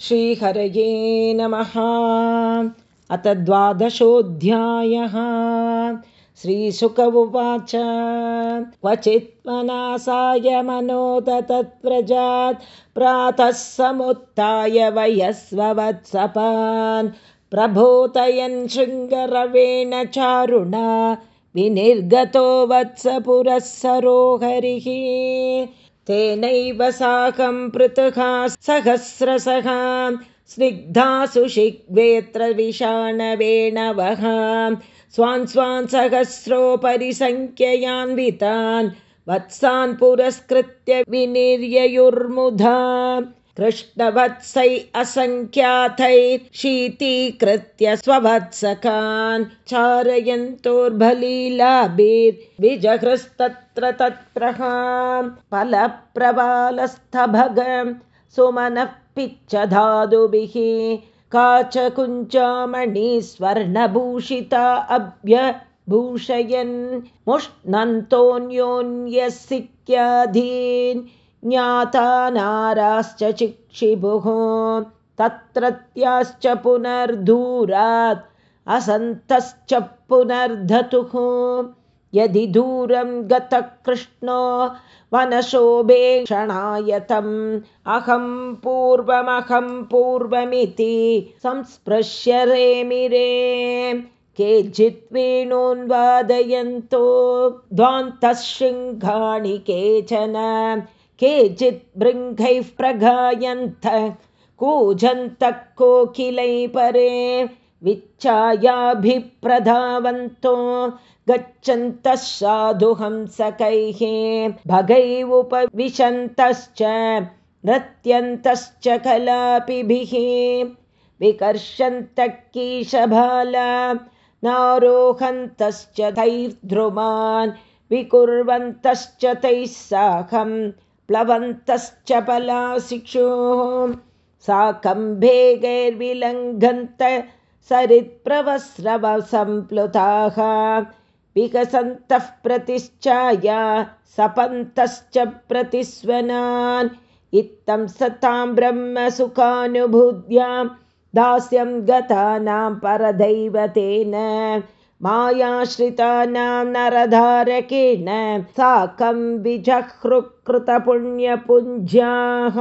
श्रीहरये नमः। अथ द्वादशोऽध्यायः। श्रीशुक उवाच क्वचित्मनासाय मनोद तत्प्रजात् प्रातः समुत्थाय वयस्ववत्सपान्। प्रबोधयन् शृङ्गरवेण चारुणा। विनिर्गतो वत्सपुरः सरोहरिः तेनैव साकं पृथुः सहस्रशः स्निग्धासु शिग्वेत्र विषाणवेणवः स्वान् स्वान् सहस्रोपरि सङ्ख्ययान्वितान् वत्सान् पुरस्कृत्य विनिर्ययुर्मुधा कृष्णवत्सै असङ्ख्यातैर्शीतीकृत्य स्ववत्सकान् चारयन्तोर्भलीलाभिर्विजहृस्तत्र तत्र फलप्रबालस्थभग सुमनः पिच्छधातुभिः काचकुञ्चामणिस्वर्णभूषिता अभ्यभूषयन् मुष्णन्तोऽन्योन्यसिक्याधीन् ज्ञाता नाराश्च चिक्षिभुः तत्रत्याश्च पुनर्दूरात् असन्तश्च पुनर्धतुः। यदि दूरं गतः कृष्णो वनशोभेक्षणायतम् अहं पूर्वमहं पूर्वमिति संस्पृश्य रेमिरे केचित् वेणोन्वादयन्तो द्वान्तः शृङ्गाणि केचन केचित् भृङ्गैः प्रगायन्त कूजन्तः कोकिलै परे विच्छायाभिप्रधावन्तो गच्छन्तः साधुहंसकैः भगैवुपविशन्तश्च नृत्यन्तश्च कलापिभिः विकर्षन्तः कीशबाला नारोहन्तश्च तैर्ध्रुमान् विकुर्वन्तश्च तैः साकम् प्लवन्तश्च पलाशिक्षुः साकं भेगैर्विलङ्घन्त सरित्प्रवस्रवसम्प्लुताः विकसन्तः प्रतिश्चाया सपन्तश्च प्रतिस्वनान्। इत्थं सतां ब्रह्मसुखानुभूत्यां दास्यं गतानां परदैवतेन मायाश्रितानां नरधारकेण साकं विजहृकृतपुण्यपुञ्ज्याः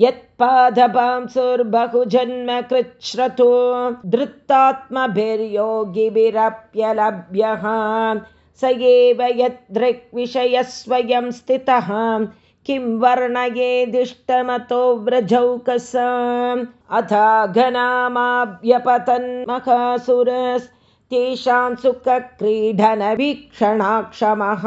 यत्पादपांसुर्बहुजन्म कृच्छ्रतो धृत्तात्मभिर्योगिभिरप्यलभ्यः। स एव यदृग्विषयः स्वयं स्थितः। किं वर्णयेदिष्टमतो व्रजौकसाम् अथा घनामाभ्यपतन्महासुरस् तेषां सुखक्रीडनवीक्षणाक्षमः।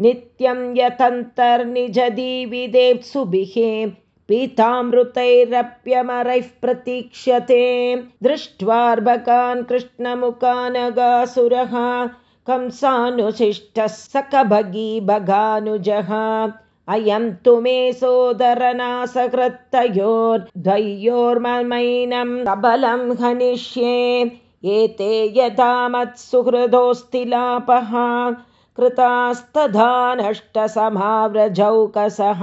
नित्यं यतन्तर्निजदीविदेप्सुभिः पीतामृतैरप्यमरैः प्रतीक्ष्यते। दृष्ट्वार्भकान् कृष्णमुखानगासुरः। कंसानुशिष्टः सकभगी भगानुजः अयं तु मे सोदरनासकृत्तयोर्द्वयोर्ममैनं सबलं हनिष्ये एते यथा मत्सुहृदोऽस्तिलापः कृतास्तथा नष्टसमाव्रजौकसः।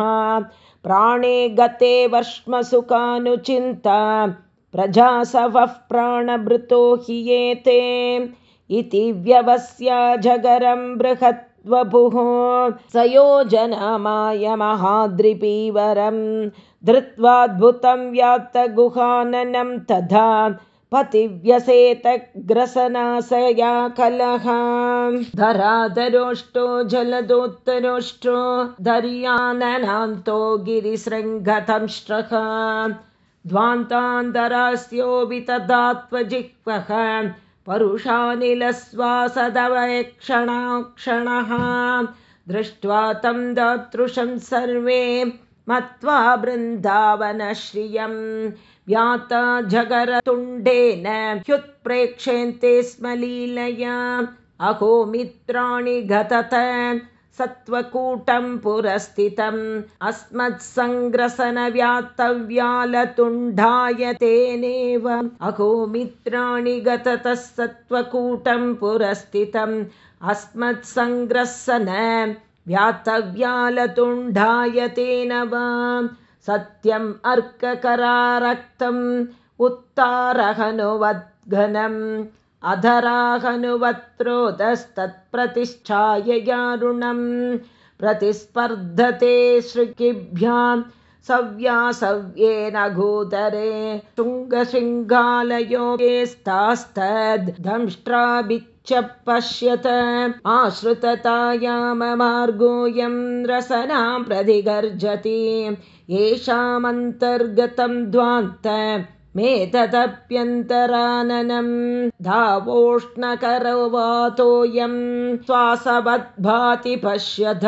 प्राणे गते वर्ष्मसुखानुचिन्ता प्रजासवः प्राणभृतो हि एते इति व्यवस्या जगरं बृहद्वपुः स योजनमाय महाद्रिपीवरं धृत्वाद्भुतं व्याप्तगुहाननं तथा पतिव्यसेतग्रसनाशया कलः धराधरोष्टो जलदोत्तरोष्टो धर्याननान्तो गिरिशृङ्गतंष्ट्रः ध्वान्तान्तरास्योऽपि तदात्वजिह्वः परुषानिलश्वासदवक्षणाक्षणः दृष्ट्वा तं दातृशं सर्वे मत्वा बृन्दावनश्रियम् व्याता जगरतुण्डेन ह्युत्प्रेक्ष्यन्ते स्म लीलया। अहो मित्राणि गतत सत्त्वकूटं पुरस्थितम्। अस्मत्सङ्ग्रसनव्यात्तव्यालतुण्डाय तेनेव। अहो मित्राणि गततः सत्त्वकूटं पुरस्थितम्। अस्मत्सङ्ग्रसन व्यातव्यालतुण्डाय तेन वा सत्यम् अर्ककरारक्तम् उत्तारहनुवद्घनम् अधराहनुवत्रोदस्तत्प्रतिष्ठाययारुणम् प्रतिस्पर्धते सृकिभ्यां सव्यासव्येन गोदरे शृङ्गशृङ्गालयोगेस्तास्तद्दंष्ट्राभिच्च पश्यत आश्रिततायाममार्गोऽयं रसनां प्रतिगर्जति। येषामन्तर्गतं द्वान्त मेतदप्यन्तराननं धावोष्णकरो वातोऽयं श्वासवद्भाति पश्यथ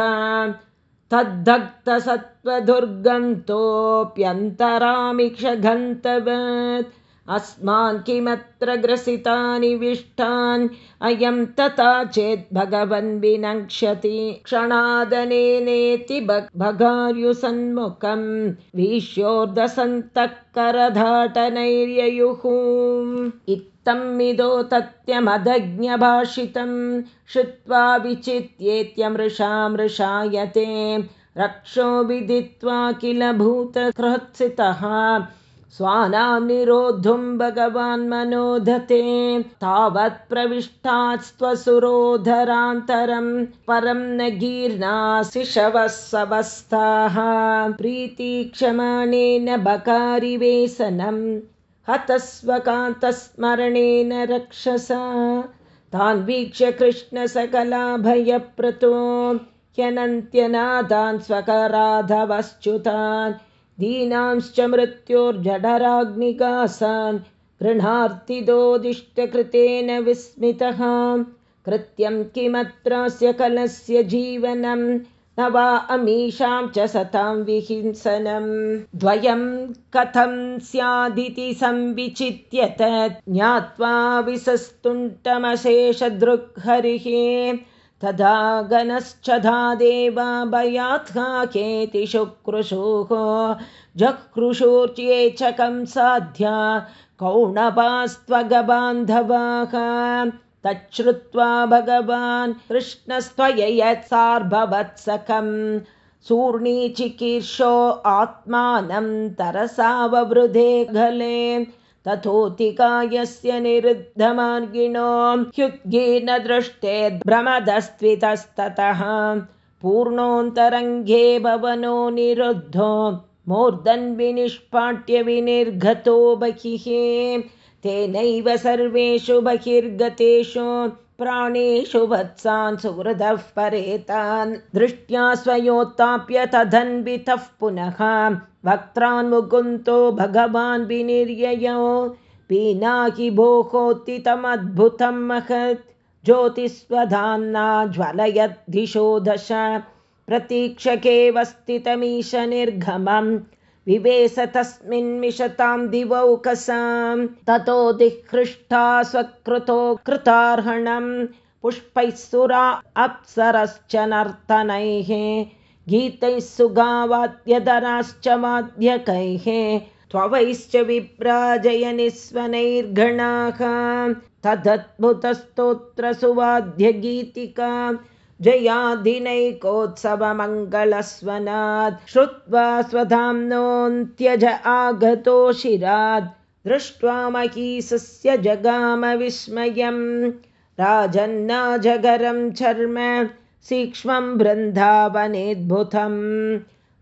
तद्दग्धसत्त्वदुर्गन्तोऽप्यन्तरामिक्षगन्तवत् अस्मान् किमत्र ग्रसितानि विष्टान् अयं तथा चेत् भगवन् विनङ्क्षति क्षणादनेनेति भगार्युसन्मुखं वीश्योर्दसन्तः करधाटनैर्ययुः इत्थमिदो तत्यमदज्ञभाषितं श्रुत्वा विचित्येत्यमृषा मृषायते। रक्षो विदित्वा किल भूतकृत्सितः स्वानां निरोद्धुं भगवान् मनोधते। तावत् प्रविष्टास्त्वसुरोधरान्तरं परं न गीर्णासि शवस्सवस्थाः प्रीतिक्षमाणेन बकारिवेसनं हतस्वकान्तस्मरणेन रक्षसा। तान् वीक्ष्य कृष्णसकलाभयप्रतो ह्यनन्त्यनादान् स्वकराधवश्च्युतान् दीनांश्च मृत्योर्जडराग्निकासान् गृह्णार्तिदोदिष्टकृतेन विस्मितः। कृत्यं किमत्रास्य कलस्य जीवनं? न वा अमीषां च सतां विहिंसनं। द्वयं कथं स्यादिति संविचित्य तत् ज्ञात्वा विसस्तुण्टमशेषदृग्हरिः तदा गणश्च धा देवाभयात्केति शुक्रुशोः जकृशोर्च्येचकं साध्या कौणपास्त्वगबान्धवाः तच्छ्रुत्वा भगवान् कृष्णस्त्वयत्सार्भवत्सकं सूर्णीचिकीर्षो आत्मानं तरसाववृधे गले तथोतिकायस्य निरुद्धमार्गिणो ह्युद्गीर्न दृष्टेद्भ्रमदस्त्वितस्ततः पूर्णोऽन्तरङ्गे भवनो निरुद्धो मूर्धन्विनिष्पाट्य विनिर्गतो बहिः तेनैव सर्वेषु बहिर्गतेषु प्राणेषु वत्सान् सुहृदः परेतान् दृष्ट्या स्वयोत्ताप्य तदन्वितः पुनः वक्त्रान् मुकुन्तो भगवान् विनिर्ययो। पीनाकि भोहोत्थितमद्भुतं महत्। ज्योतिस्वधान्ना ज्वलयद्धिशो दश। प्रतीक्षके स्थितमीश निर्गमं विवेश तस्मिन्मिषतां दिवौकसां ततो दिःहृष्टा स्वकृतो कृतार्हणं। पुष्पैः सुरा अप्सरश्च नर्तनैः। गीतैः सुगावाद्यधराश्च वाद्यकैः त्ववैश्च विप्राजयनिस्वनैर्गणाः तदद्भुतस्तोत्रसुवाद्यगीतिका जयाधिनैकोत्सवमङ्गलस्वनात् श्रुत्वा स्वधाम्नोऽन्त्यज आगतो शिरात् दृष्ट्वा महीसस्य जगामविस्मयं राजन्नाजगरं चर्म सीक्ष्मं बृन्दावनेद्भुतं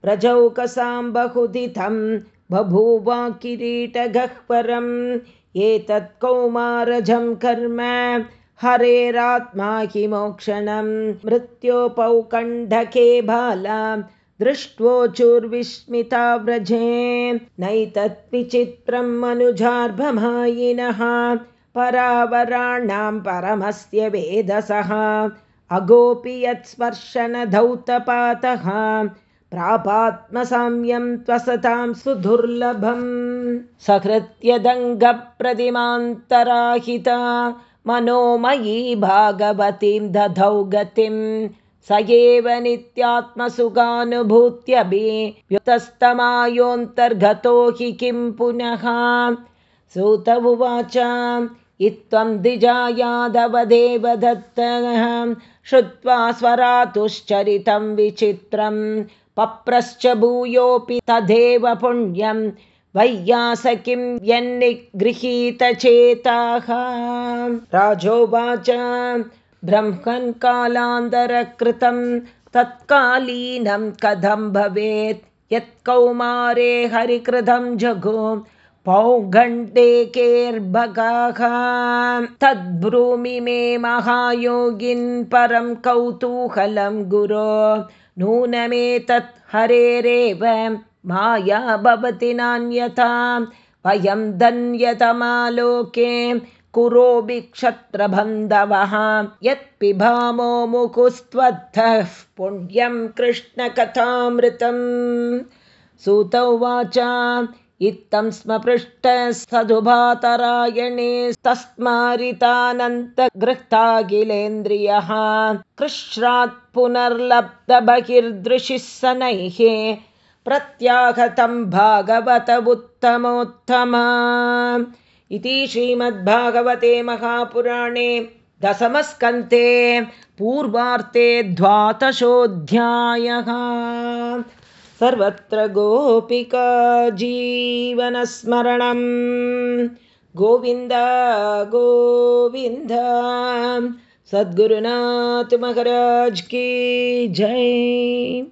व्रजौकसां बहुदितं बभूवा किरीटगह्वरम् एतत् कौमारजं कर्म हरेरात्मा हि मोक्षणं मृत्योपौकण्ढके बाला दृष्ट्वोचुर्विस्मिता व्रजे। नैतत् विचित्रं मनुजार्भमायिनः। परावराणां परमस्य वेदसः। अगोपि यत्स्पर्शनधौतपातः। प्रापात्मसाम्यं त्वसतां सुदुर्लभम्। सकृत्यदङ्गप्रतिमान्तराहिता मनोमयी भागवतीं दधौ गतिं। स एव नित्यात्मसुखानुभूत्यभियुतस्तमायोऽन्तर्गतो हि किं पुनः? सूत उवाच इत्थं दत्तः श्रुत्वा स्वरातुश्चरितं विचित्रं पप्रश्च भूयोऽपि तदेव पुण्यं वैयास किं यन्निगृहीतचेताः राजोवाच ब्रह्मन् कालान्तरकृतं तत्कालीनं कथं भवेत्? यत्कौमारे हरिकृतं जगो पौगण्डेकेर्भगाः। तद्ब्रूमि मे महायोगिन् परं कौतूहलं गुरो। नूनमेतत् हरेरेव माया भवति नान्यथा वयं धन्यतमालोके कुरोभि क्षत्रबन्धवः यत्पिभामो मुकुस्त्वद्धः पुण्यं कृष्णकथामृतं सूतौ उवाच इत्थं स्म पृष्टस्तदुभातरायणेस्तस्मारितानन्तगृह्ताखिलेन्द्रियः कृश्रात् पुनर्लब्धबहिर्दृशिः सनैः प्रत्याहतं भागवत उत्तमोत्तमा. इति श्रीमद्भागवते महापुराणे दशमस्कन्ते पूर्वार्ते द्वादशोऽध्यायः. सर्वत्र गोपिका जीवनस्मरणं. गोविन्द गोविन्द सद्गुरुनाथ महाराज की जय